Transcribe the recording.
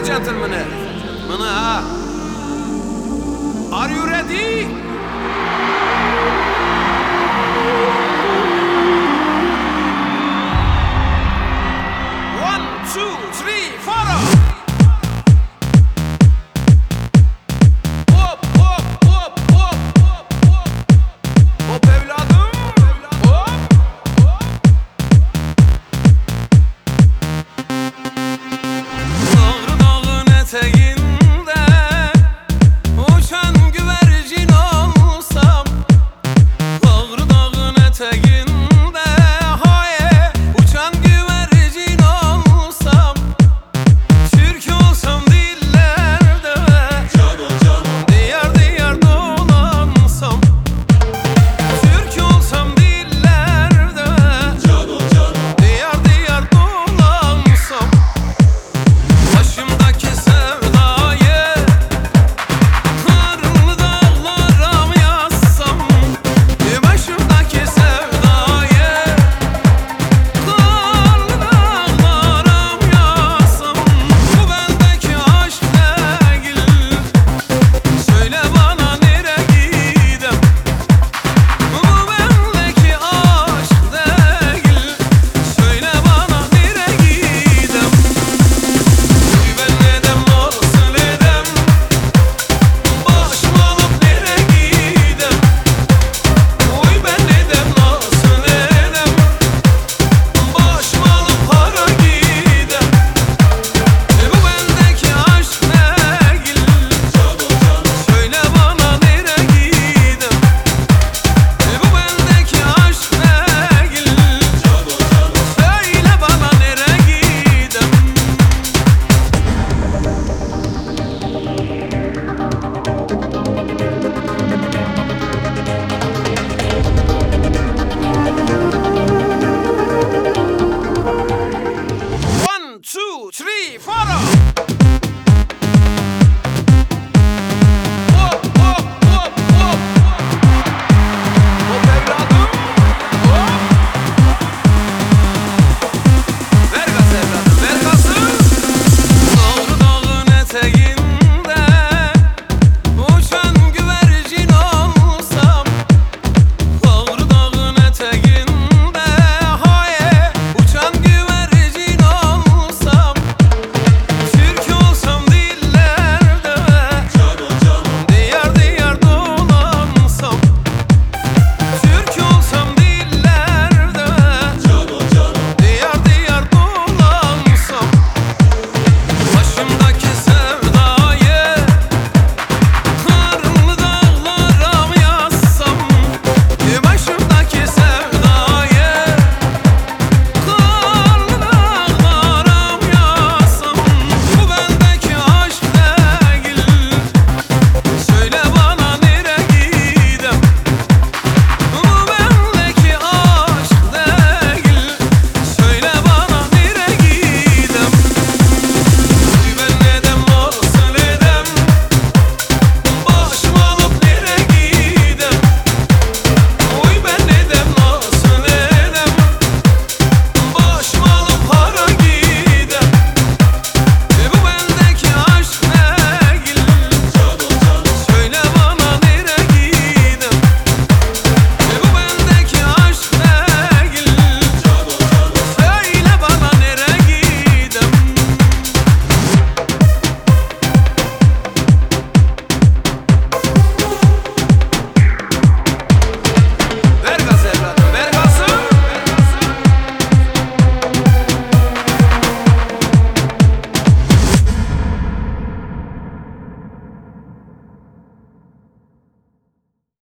a gentleman. Ha. Are you ready?